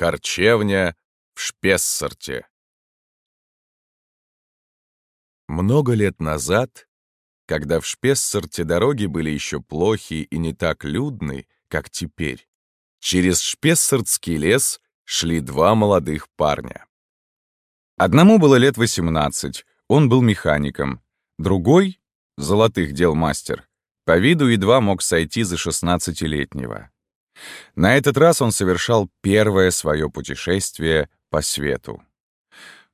Харчевня в Шпессарте. Много лет назад, когда в Шпессарте дороги были еще плохи и не так людны, как теперь, через Шпессартский лес шли два молодых парня. Одному было лет 18, он был механиком, другой — золотых дел мастер, по виду едва мог сойти за 16-летнего. На этот раз он совершал первое свое путешествие по свету.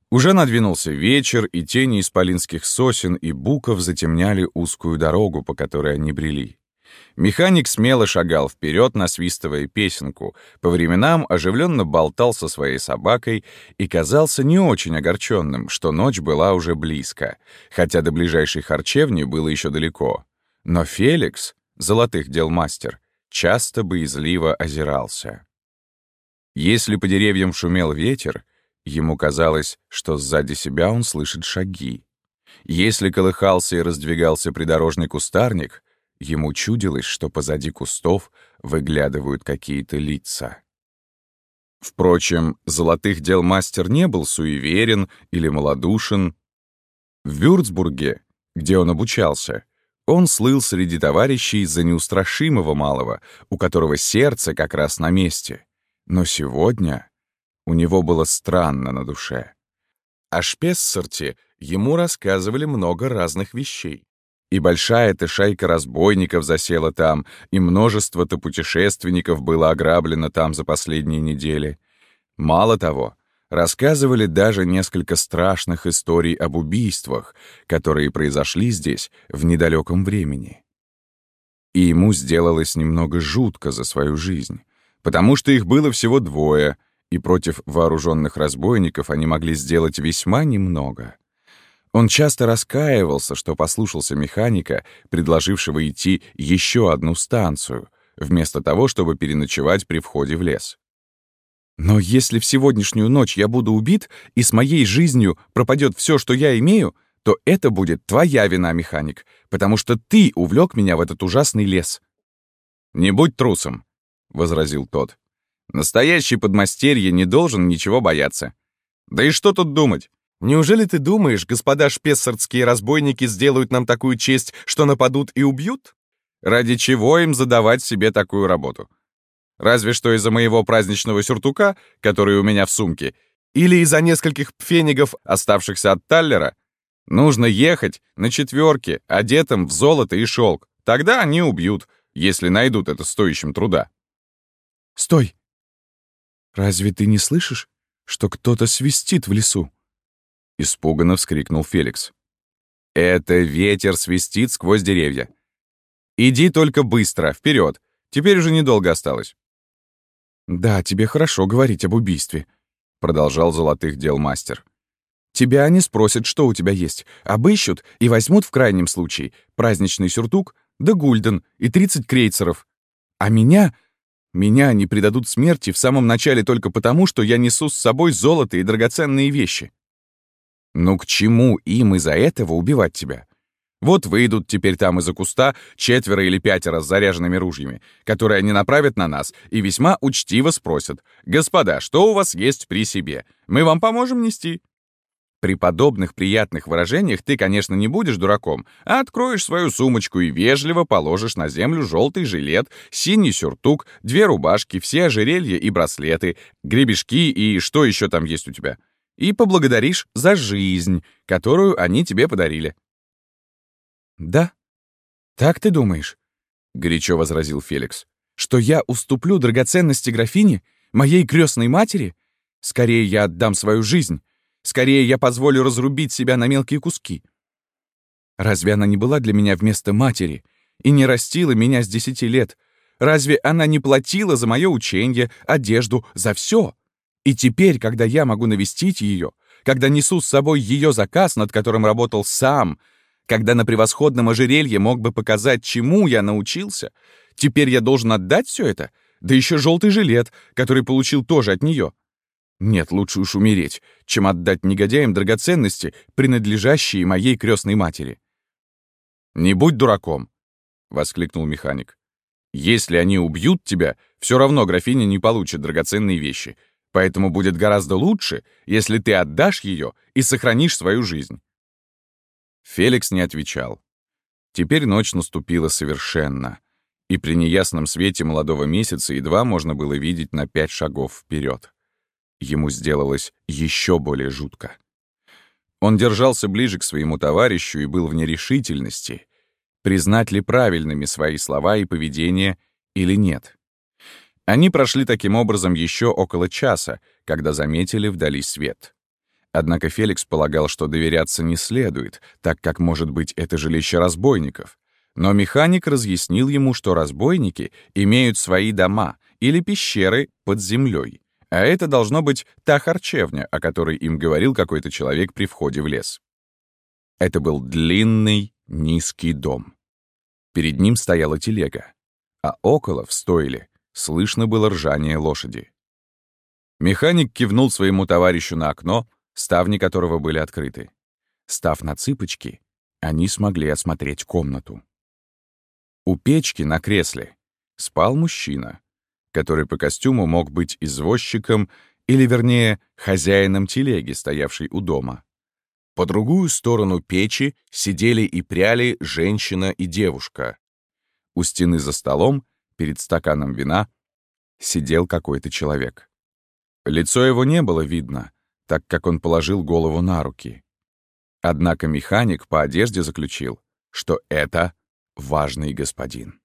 Уже надвинулся вечер, и тени исполинских сосен и буков затемняли узкую дорогу, по которой они брели. Механик смело шагал вперед, насвистывая песенку, по временам оживленно болтал со своей собакой и казался не очень огорченным, что ночь была уже близко, хотя до ближайшей харчевни было еще далеко. Но Феликс, золотых дел мастер, часто боязливо озирался. Если по деревьям шумел ветер, ему казалось, что сзади себя он слышит шаги. Если колыхался и раздвигался придорожный кустарник, ему чудилось, что позади кустов выглядывают какие-то лица. Впрочем, золотых дел мастер не был суеверен или малодушен. В Вюрцбурге, где он обучался, он слыл среди товарищей за неустрашимого малого, у которого сердце как раз на месте. Но сегодня у него было странно на душе. О Шпессерте ему рассказывали много разных вещей. И большая-то шайка разбойников засела там, и множество-то путешественников было ограблено там за последние недели. Мало того, Рассказывали даже несколько страшных историй об убийствах, которые произошли здесь в недалеком времени. И ему сделалось немного жутко за свою жизнь, потому что их было всего двое, и против вооруженных разбойников они могли сделать весьма немного. Он часто раскаивался, что послушался механика, предложившего идти еще одну станцию, вместо того, чтобы переночевать при входе в лес. Но если в сегодняшнюю ночь я буду убит, и с моей жизнью пропадет все, что я имею, то это будет твоя вина, механик, потому что ты увлек меня в этот ужасный лес». «Не будь трусом», — возразил тот. «Настоящий подмастерье не должен ничего бояться. Да и что тут думать? Неужели ты думаешь, господа шпессардские разбойники сделают нам такую честь, что нападут и убьют? Ради чего им задавать себе такую работу? Разве что из-за моего праздничного сюртука, который у меня в сумке, или из-за нескольких пфенигов, оставшихся от Таллера. Нужно ехать на четверке, одетым в золото и шелк. Тогда они убьют, если найдут это стоящим труда. «Стой! Разве ты не слышишь, что кто-то свистит в лесу?» Испуганно вскрикнул Феликс. «Это ветер свистит сквозь деревья. Иди только быстро, вперед. Теперь уже недолго осталось». «Да, тебе хорошо говорить об убийстве», — продолжал золотых дел мастер. «Тебя они спросят, что у тебя есть, обыщут и возьмут в крайнем случае праздничный сюртук, да гульден и 30 крейцеров. А меня... Меня они предадут смерти в самом начале только потому, что я несу с собой золото и драгоценные вещи». «Ну к чему им из-за этого убивать тебя? Вот выйдут теперь там из-за куста четверо или пятеро с заряженными ружьями, которые они направят на нас и весьма учтиво спросят, «Господа, что у вас есть при себе? Мы вам поможем нести». При подобных приятных выражениях ты, конечно, не будешь дураком, а откроешь свою сумочку и вежливо положишь на землю желтый жилет, синий сюртук, две рубашки, все ожерелья и браслеты, гребешки и что еще там есть у тебя. И поблагодаришь за жизнь, которую они тебе подарили. «Да? Так ты думаешь?» — горячо возразил Феликс. «Что я уступлю драгоценности графине, моей крестной матери? Скорее я отдам свою жизнь. Скорее я позволю разрубить себя на мелкие куски. Разве она не была для меня вместо матери и не растила меня с десяти лет? Разве она не платила за мое учение, одежду, за все? И теперь, когда я могу навестить ее, когда несу с собой ее заказ, над которым работал сам, когда на превосходном ожерелье мог бы показать, чему я научился, теперь я должен отдать все это? Да еще желтый жилет, который получил тоже от нее. Нет, лучше уж умереть, чем отдать негодяям драгоценности, принадлежащие моей крестной матери. «Не будь дураком!» — воскликнул механик. «Если они убьют тебя, все равно графиня не получит драгоценные вещи, Поэтому будет гораздо лучше, если ты отдашь ее и сохранишь свою жизнь». Феликс не отвечал. Теперь ночь наступила совершенно, и при неясном свете молодого месяца едва можно было видеть на пять шагов вперед. Ему сделалось еще более жутко. Он держался ближе к своему товарищу и был в нерешительности, признать ли правильными свои слова и поведение или нет. Они прошли таким образом еще около часа, когда заметили вдали свет. Однако Феликс полагал, что доверяться не следует, так как, может быть, это жилище разбойников. Но механик разъяснил ему, что разбойники имеют свои дома или пещеры под землей, а это должно быть та харчевня, о которой им говорил какой-то человек при входе в лес. Это был длинный, низкий дом. Перед ним стояла телега, а около, в стойле, слышно было ржание лошади. Механик кивнул своему товарищу на окно, ставни которого были открыты. Став на цыпочки, они смогли осмотреть комнату. У печки на кресле спал мужчина, который по костюму мог быть извозчиком или, вернее, хозяином телеги, стоявшей у дома. По другую сторону печи сидели и пряли женщина и девушка. У стены за столом, перед стаканом вина, сидел какой-то человек. Лицо его не было видно, так как он положил голову на руки. Однако механик по одежде заключил, что это важный господин.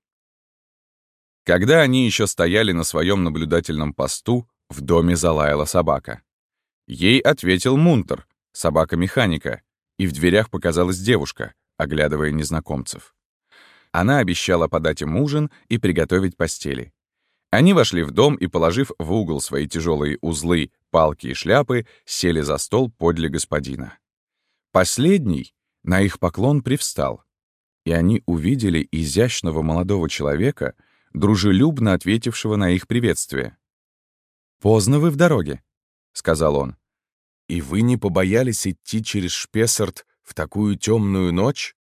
Когда они еще стояли на своем наблюдательном посту, в доме залаяла собака. Ей ответил Мунтер, собака-механика, и в дверях показалась девушка, оглядывая незнакомцев. Она обещала подать им ужин и приготовить постели. Они вошли в дом и, положив в угол свои тяжелые узлы, палки и шляпы, сели за стол подле господина. Последний на их поклон привстал, и они увидели изящного молодого человека, дружелюбно ответившего на их приветствие. «Поздно вы в дороге», — сказал он. «И вы не побоялись идти через Шпессарт в такую темную ночь?»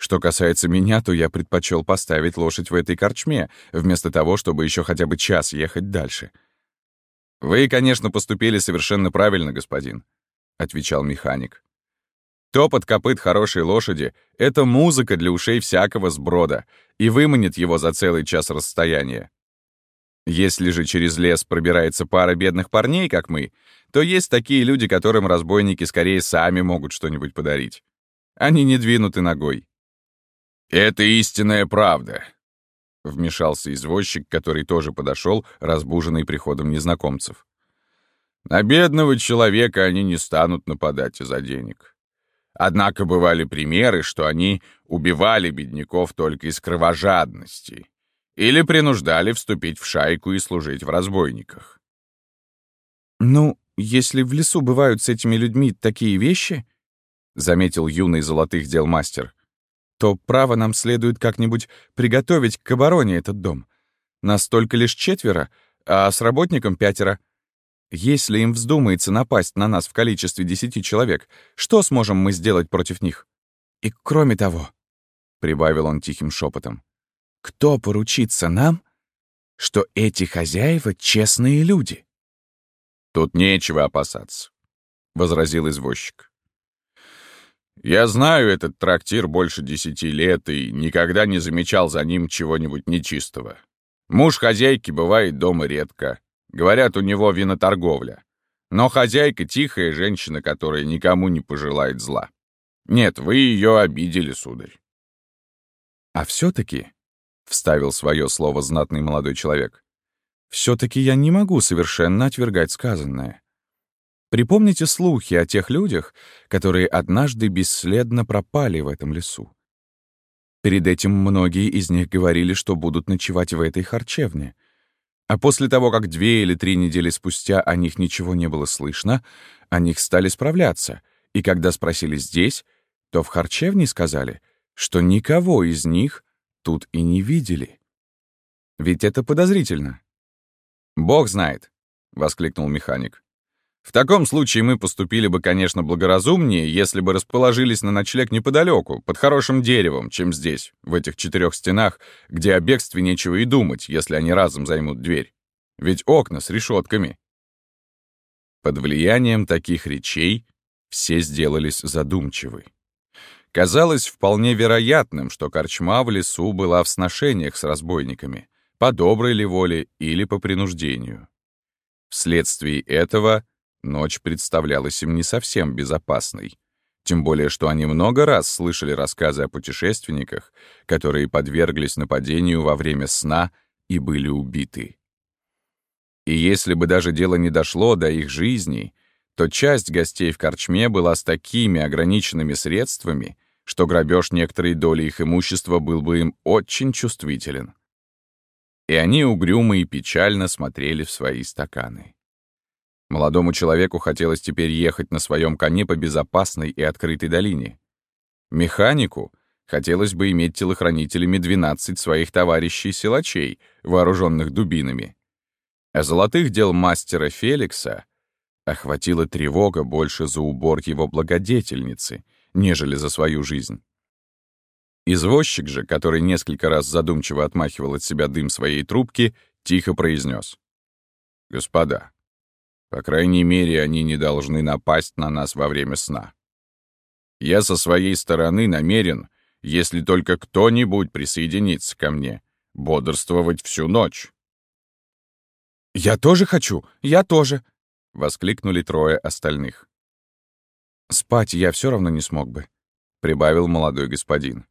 Что касается меня, то я предпочел поставить лошадь в этой корчме, вместо того, чтобы еще хотя бы час ехать дальше. «Вы, конечно, поступили совершенно правильно, господин», — отвечал механик. «Топот копыт хорошей лошади — это музыка для ушей всякого сброда и выманит его за целый час расстояния. Если же через лес пробирается пара бедных парней, как мы, то есть такие люди, которым разбойники скорее сами могут что-нибудь подарить. Они не двинуты ногой. «Это истинная правда», — вмешался извозчик, который тоже подошел, разбуженный приходом незнакомцев. «На бедного человека они не станут нападать из-за денег. Однако бывали примеры, что они убивали бедняков только из кровожадности или принуждали вступить в шайку и служить в разбойниках». «Ну, если в лесу бывают с этими людьми такие вещи», — заметил юный золотых дел мастер, то право нам следует как-нибудь приготовить к обороне этот дом. Нас только лишь четверо, а с работником пятеро. Если им вздумается напасть на нас в количестве десяти человек, что сможем мы сделать против них? И кроме того, — прибавил он тихим шепотом, — кто поручится нам, что эти хозяева — честные люди? «Тут нечего опасаться», — возразил извозчик. Я знаю этот трактир больше десяти лет и никогда не замечал за ним чего-нибудь нечистого. Муж хозяйки бывает дома редко. Говорят, у него виноторговля. Но хозяйка — тихая женщина, которая никому не пожелает зла. Нет, вы ее обидели, сударь. А все-таки, — вставил свое слово знатный молодой человек, — все-таки я не могу совершенно отвергать сказанное. Припомните слухи о тех людях, которые однажды бесследно пропали в этом лесу. Перед этим многие из них говорили, что будут ночевать в этой харчевне. А после того, как две или три недели спустя о них ничего не было слышно, о них стали справляться, и когда спросили здесь, то в харчевне сказали, что никого из них тут и не видели. Ведь это подозрительно. «Бог знает», — воскликнул механик. В таком случае мы поступили бы, конечно, благоразумнее, если бы расположились на ночлег неподалеку, под хорошим деревом, чем здесь, в этих четырех стенах, где о бегстве нечего и думать, если они разом займут дверь. Ведь окна с решетками. Под влиянием таких речей все сделались задумчивы. Казалось вполне вероятным, что корчма в лесу была в сношениях с разбойниками, по доброй ли воле или по принуждению. Вследствие этого ночь представлялась им не совсем безопасной, тем более что они много раз слышали рассказы о путешественниках, которые подверглись нападению во время сна и были убиты. И если бы даже дело не дошло до их жизни, то часть гостей в корчме была с такими ограниченными средствами, что грабеж некоторой доли их имущества был бы им очень чувствителен. И они угрюмо и печально смотрели в свои стаканы. Молодому человеку хотелось теперь ехать на своем коне по безопасной и открытой долине. Механику хотелось бы иметь телохранителями 12 своих товарищей-силачей, вооруженных дубинами. А золотых дел мастера Феликса охватила тревога больше за убор его благодетельницы, нежели за свою жизнь. Извозчик же, который несколько раз задумчиво отмахивал от себя дым своей трубки, тихо произнес: «Господа, по крайней мере, они не должны напасть на нас во время сна. Я со своей стороны намерен, если только кто-нибудь присоединится ко мне, бодрствовать всю ночь. «Я тоже хочу! Я тоже!» — воскликнули трое остальных. «Спать я все равно не смог бы», — прибавил молодой господин.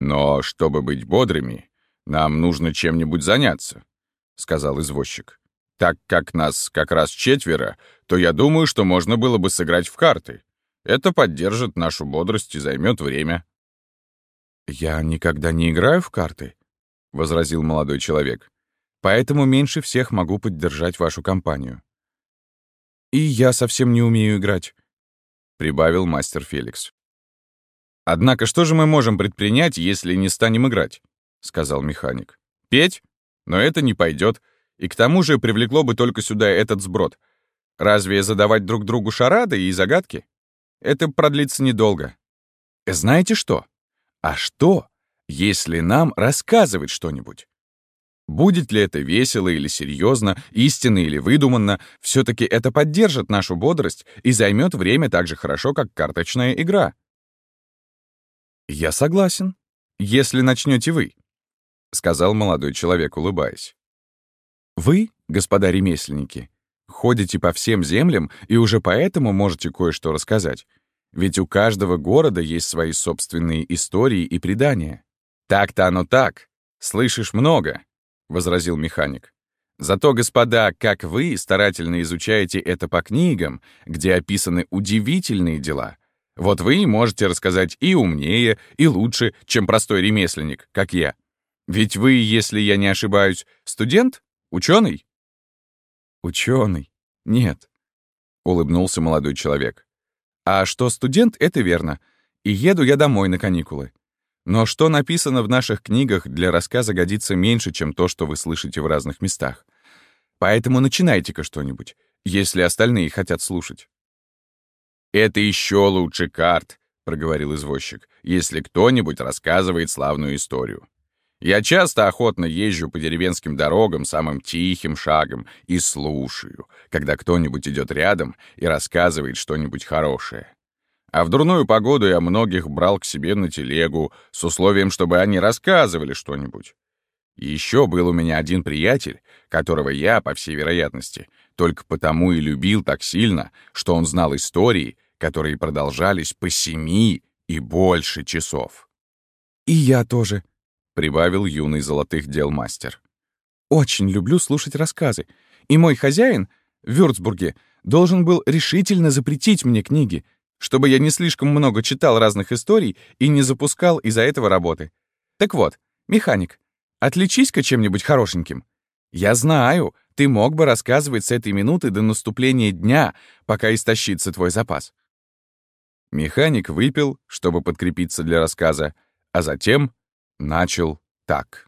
«Но чтобы быть бодрыми, нам нужно чем-нибудь заняться», — сказал извозчик. Так как нас как раз четверо, то я думаю, что можно было бы сыграть в карты. Это поддержит нашу бодрость и займет время». «Я никогда не играю в карты», — возразил молодой человек. «Поэтому меньше всех могу поддержать вашу компанию». «И я совсем не умею играть», — прибавил мастер Феликс. «Однако что же мы можем предпринять, если не станем играть?» — сказал механик. «Петь? Но это не пойдет. И к тому же привлекло бы только сюда этот сброд. Разве задавать друг другу шарады и загадки? Это продлится недолго. Знаете что? А что, если нам рассказывать что-нибудь? Будет ли это весело или серьезно, истинно или выдуманно, все-таки это поддержит нашу бодрость и займет время так же хорошо, как карточная игра. «Я согласен, если начнете вы», — сказал молодой человек, улыбаясь. Вы, господа ремесленники, ходите по всем землям и уже поэтому можете кое-что рассказать. Ведь у каждого города есть свои собственные истории и предания. Так-то оно так. Слышишь много, — возразил механик. Зато, господа, как вы старательно изучаете это по книгам, где описаны удивительные дела, вот вы можете рассказать и умнее, и лучше, чем простой ремесленник, как я. Ведь вы, если я не ошибаюсь, студент? Ученый? Ученый? Нет. Улыбнулся молодой человек. А что студент, это верно. И еду я домой на каникулы. Но что написано в наших книгах, для рассказа годится меньше, чем то, что вы слышите в разных местах. Поэтому начинайте-ка что-нибудь, если остальные хотят слушать. «Это еще лучше карт», — проговорил извозчик, «если кто-нибудь рассказывает славную историю. Я часто охотно езжу по деревенским дорогам самым тихим шагом и слушаю, когда кто-нибудь идет рядом и рассказывает что-нибудь хорошее. А в дурную погоду я многих брал к себе на телегу с условием, чтобы они рассказывали что-нибудь. Еще был у меня один приятель, которого я, по всей вероятности, только потому и любил так сильно, что он знал истории, которые продолжались по семи и больше часов. «И я тоже», прибавил юный золотых дел мастер. «Очень люблю слушать рассказы. И мой хозяин в Вюрцбурге должен был решительно запретить мне книги, чтобы я не слишком много читал разных историй и не запускал из-за этого работы. Так вот, механик, отличись-ка чем-нибудь хорошеньким. Я знаю, ты мог бы рассказывать с этой минуты до наступления дня, пока истощится твой запас». Механик выпил, чтобы подкрепиться для рассказа, а затем начал так.